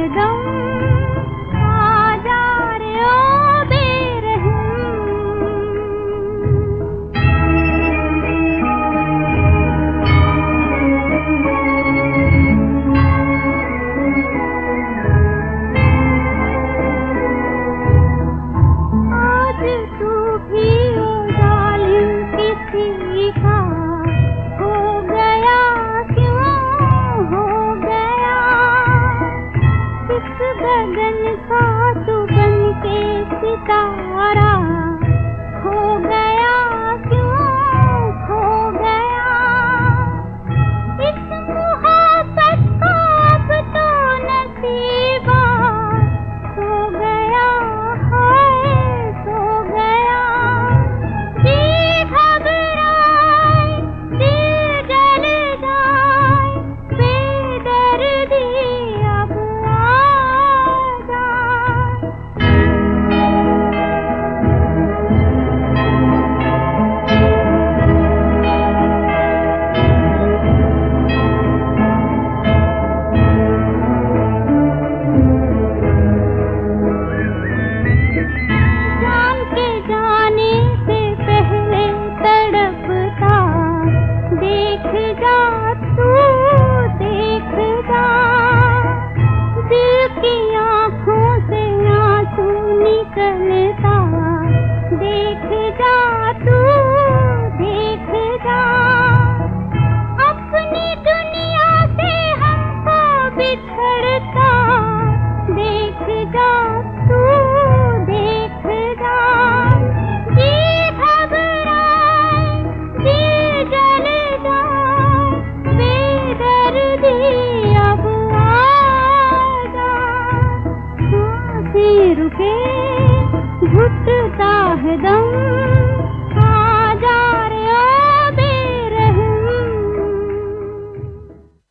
है सितारा खो सांसें रुके घुटता है दम